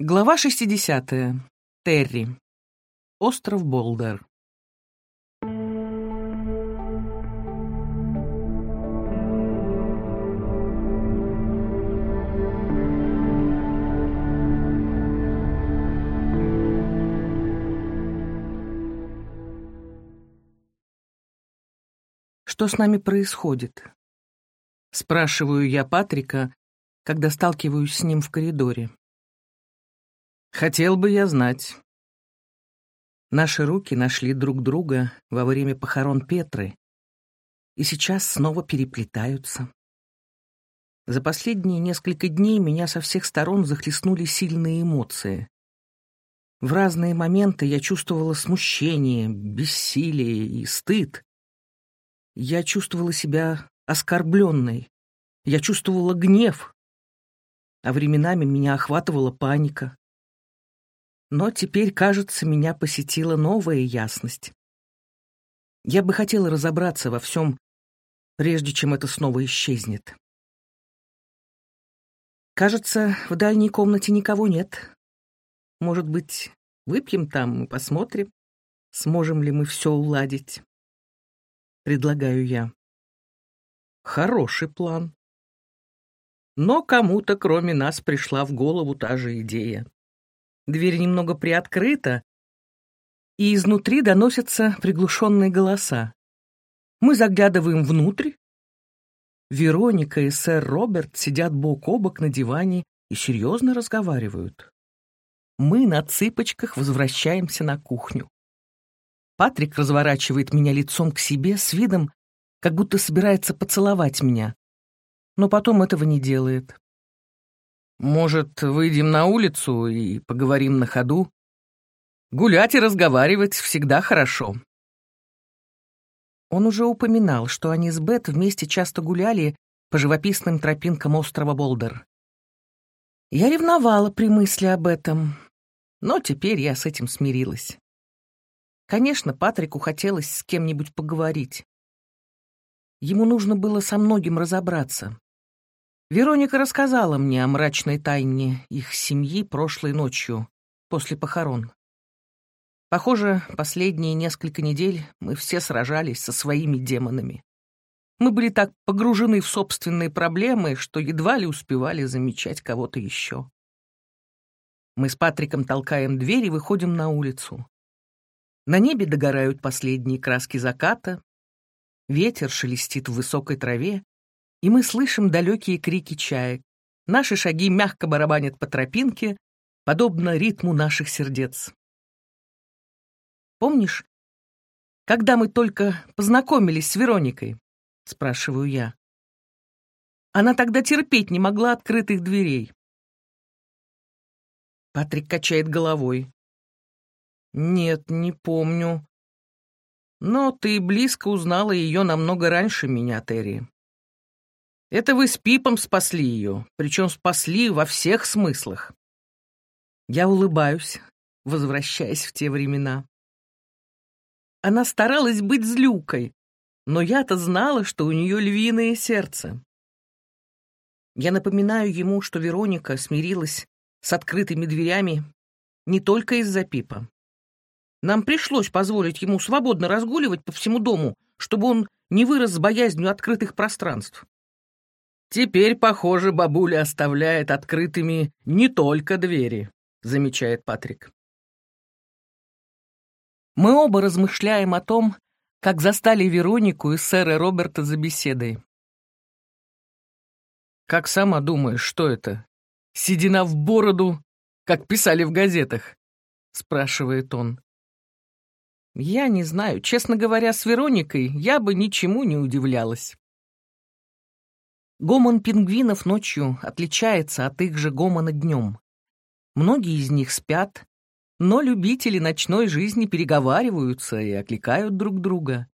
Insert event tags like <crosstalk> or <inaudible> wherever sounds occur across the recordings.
Глава 60. Терри. Остров Болдер. Что с нами происходит? Спрашиваю я Патрика, когда сталкиваюсь с ним в коридоре. Хотел бы я знать. Наши руки нашли друг друга во время похорон Петры и сейчас снова переплетаются. За последние несколько дней меня со всех сторон захлестнули сильные эмоции. В разные моменты я чувствовала смущение, бессилие и стыд. Я чувствовала себя оскорбленной. Я чувствовала гнев. А временами меня охватывала паника. Но теперь, кажется, меня посетила новая ясность. Я бы хотела разобраться во всем, прежде чем это снова исчезнет. Кажется, в дальней комнате никого нет. Может быть, выпьем там и посмотрим, сможем ли мы все уладить. Предлагаю я. Хороший план. Но кому-то, кроме нас, пришла в голову та же идея. Дверь немного приоткрыта, и изнутри доносятся приглушенные голоса. Мы заглядываем внутрь. Вероника и сэр Роберт сидят бок о бок на диване и серьезно разговаривают. Мы на цыпочках возвращаемся на кухню. Патрик разворачивает меня лицом к себе с видом, как будто собирается поцеловать меня, но потом этого не делает. Может, выйдем на улицу и поговорим на ходу? Гулять и разговаривать всегда хорошо. Он уже упоминал, что они с Бет вместе часто гуляли по живописным тропинкам острова Болдер. Я ревновала при мысли об этом, но теперь я с этим смирилась. Конечно, Патрику хотелось с кем-нибудь поговорить. Ему нужно было со многим разобраться. Вероника рассказала мне о мрачной тайне их семьи прошлой ночью, после похорон. Похоже, последние несколько недель мы все сражались со своими демонами. Мы были так погружены в собственные проблемы, что едва ли успевали замечать кого-то еще. Мы с Патриком толкаем дверь и выходим на улицу. На небе догорают последние краски заката, ветер шелестит в высокой траве, и мы слышим далекие крики чаек. Наши шаги мягко барабанят по тропинке, подобно ритму наших сердец. «Помнишь, когда мы только познакомились с Вероникой?» — спрашиваю я. Она тогда терпеть не могла открытых дверей. Патрик качает головой. «Нет, не помню. Но ты близко узнала ее намного раньше меня, Терри. Это вы с Пипом спасли ее, причем спасли во всех смыслах. Я улыбаюсь, возвращаясь в те времена. Она старалась быть злюкой, но я-то знала, что у нее львиное сердце. Я напоминаю ему, что Вероника смирилась с открытыми дверями не только из-за Пипа. Нам пришлось позволить ему свободно разгуливать по всему дому, чтобы он не вырос с боязнью открытых пространств. «Теперь, похоже, бабуля оставляет открытыми не только двери», — замечает Патрик. Мы оба размышляем о том, как застали Веронику и сэра Роберта за беседой. «Как сама думаешь, что это? Седина в бороду, как писали в газетах?» — спрашивает он. «Я не знаю. Честно говоря, с Вероникой я бы ничему не удивлялась». Гомон пингвинов ночью отличается от их же гомона днем. Многие из них спят, но любители ночной жизни переговариваются и окликают друг друга.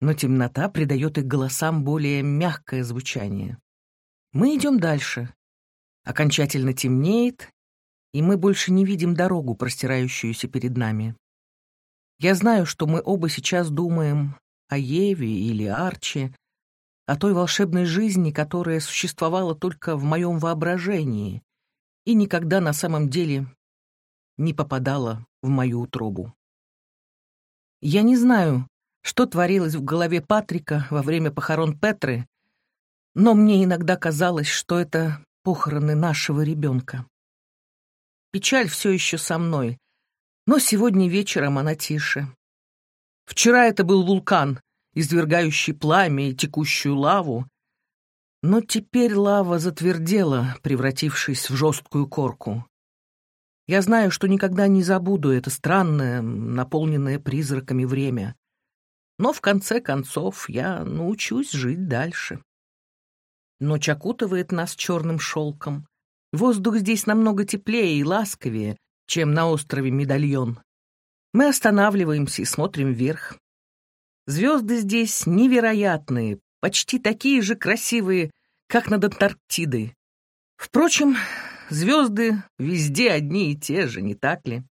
Но темнота придает их голосам более мягкое звучание. Мы идем дальше. Окончательно темнеет, и мы больше не видим дорогу, простирающуюся перед нами. Я знаю, что мы оба сейчас думаем о Еве или Арчи, о той волшебной жизни, которая существовала только в моем воображении, и никогда на самом деле не попадала в мою утробу. Я не знаю, что творилось в голове Патрика во время похорон Петры, но мне иногда казалось, что это похороны нашего ребенка. Печаль все еще со мной, но сегодня вечером она тише. Вчера это был вулкан, извергающий пламя и текущую лаву, но теперь лава затвердела, превратившись в жесткую корку. Я знаю, что никогда не забуду это странное, наполненное призраками время. Но в конце концов я научусь жить дальше. Ночь окутывает нас черным шелком. Воздух здесь намного теплее и ласковее, чем на острове Медальон. Мы останавливаемся и смотрим вверх. Звезды здесь невероятные, почти такие же красивые, как над Антарктидой. Впрочем, звезды везде одни и те же, не так ли?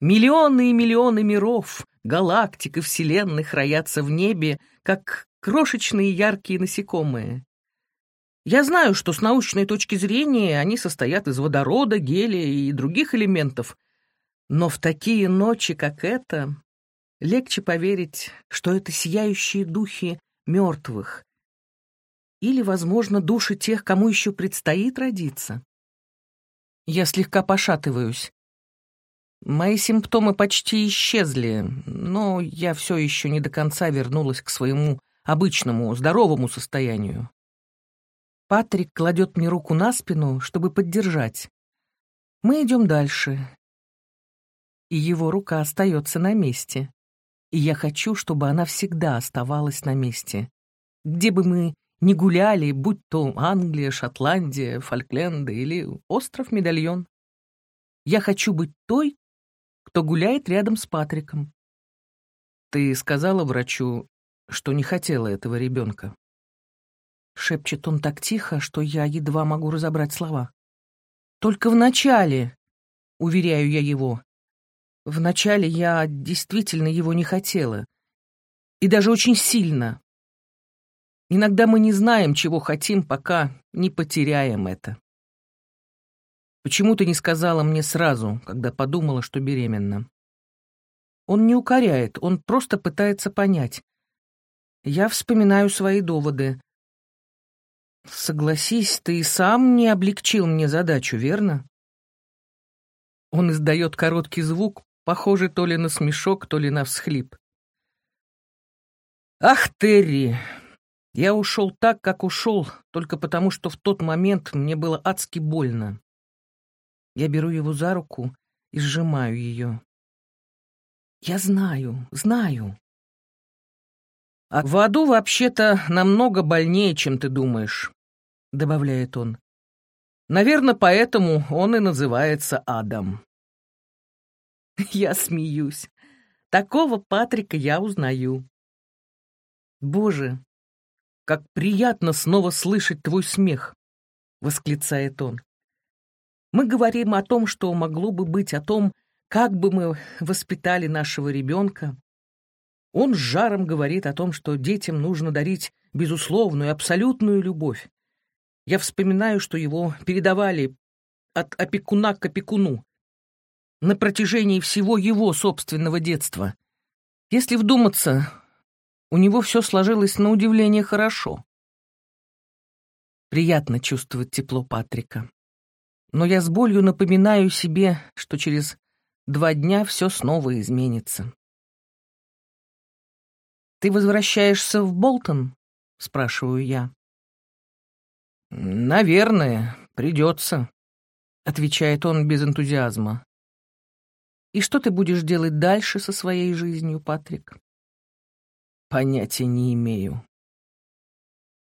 Миллионы и миллионы миров, галактик и вселенных роятся в небе, как крошечные яркие насекомые. Я знаю, что с научной точки зрения они состоят из водорода, гелия и других элементов, но в такие ночи, как эта, легче поверить, что это сияющие духи мертвых или, возможно, души тех, кому еще предстоит родиться. Я слегка пошатываюсь. Мои симптомы почти исчезли, но я все еще не до конца вернулась к своему обычному, здоровому состоянию. Патрик кладет мне руку на спину, чтобы поддержать. Мы идем дальше. И его рука остается на месте. И я хочу, чтобы она всегда оставалась на месте. Где бы мы ни гуляли, будь то Англия, Шотландия, Фолкленды или остров Медальон. Я хочу быть той, кто гуляет рядом с Патриком. Ты сказала врачу, что не хотела этого ребенка. Шепчет он так тихо, что я едва могу разобрать слова. «Только в начале», — уверяю я его. «Вначале я действительно его не хотела. И даже очень сильно. Иногда мы не знаем, чего хотим, пока не потеряем это». «Почему ты не сказала мне сразу, когда подумала, что беременна?» Он не укоряет, он просто пытается понять. Я вспоминаю свои доводы. Согласись, ты и сам не облегчил мне задачу, верно? Он издает короткий звук, похожий то ли на смешок, то ли на всхлип. Ах, Терри, я ушел так, как ушел, только потому, что в тот момент мне было адски больно. Я беру его за руку и сжимаю ее. Я знаю, знаю. А в аду вообще-то намного больнее, чем ты думаешь добавляет он. Наверное, поэтому он и называется Адам. <laughs> Я смеюсь. Такого Патрика я узнаю. Боже, как приятно снова слышать твой смех, восклицает он. Мы говорим о том, что могло бы быть, о том, как бы мы воспитали нашего ребенка. Он с жаром говорит о том, что детям нужно дарить безусловную, абсолютную любовь. Я вспоминаю, что его передавали от опекуна к опекуну на протяжении всего его собственного детства. Если вдуматься, у него все сложилось на удивление хорошо. Приятно чувствовать тепло Патрика. Но я с болью напоминаю себе, что через два дня все снова изменится. «Ты возвращаешься в Болтон?» — спрашиваю я. «Наверное, придется», — отвечает он без энтузиазма. «И что ты будешь делать дальше со своей жизнью, Патрик?» «Понятия не имею».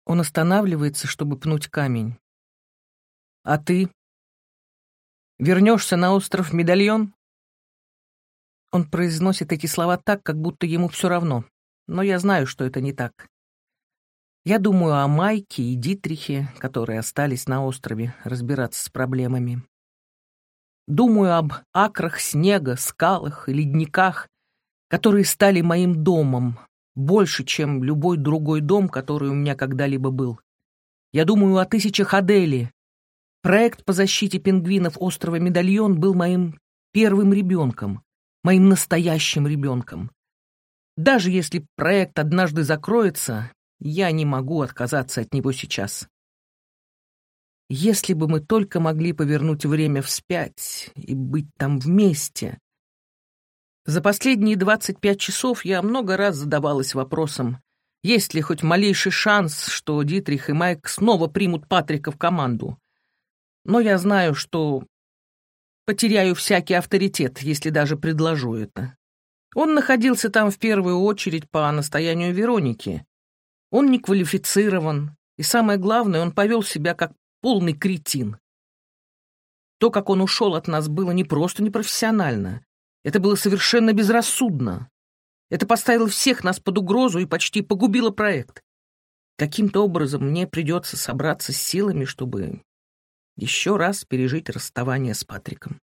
Он останавливается, чтобы пнуть камень. «А ты? Вернешься на остров Медальон?» Он произносит эти слова так, как будто ему все равно, но я знаю, что это не так. Я думаю о Майке и Дитрихе, которые остались на острове разбираться с проблемами. Думаю об акрах снега, скалах и ледниках, которые стали моим домом, больше, чем любой другой дом, который у меня когда-либо был. Я думаю о тысячах Адели, Проект по защите пингвинов острова Медальон был моим первым ребенком, моим настоящим ребенком. Даже если проект однажды закроется, я не могу отказаться от него сейчас. Если бы мы только могли повернуть время вспять и быть там вместе. За последние 25 часов я много раз задавалась вопросом, есть ли хоть малейший шанс, что Дитрих и Майк снова примут Патрика в команду. Но я знаю, что потеряю всякий авторитет, если даже предложу это. Он находился там в первую очередь по настоянию Вероники. Он не квалифицирован, и самое главное, он повел себя как полный кретин. То, как он ушел от нас, было не просто непрофессионально. Это было совершенно безрассудно. Это поставило всех нас под угрозу и почти погубило проект. Каким-то образом мне придется собраться с силами, чтобы еще раз пережить расставание с Патриком.